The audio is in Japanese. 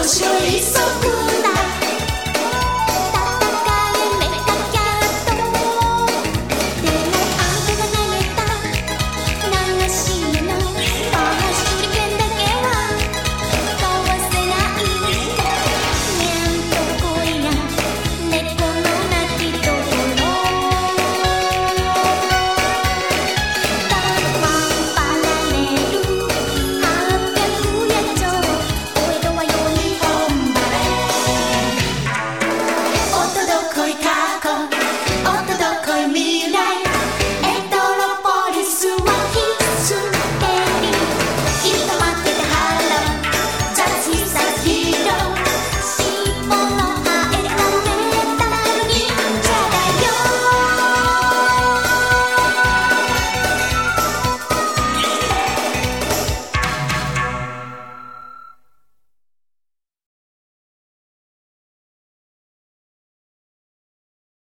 面白いそこ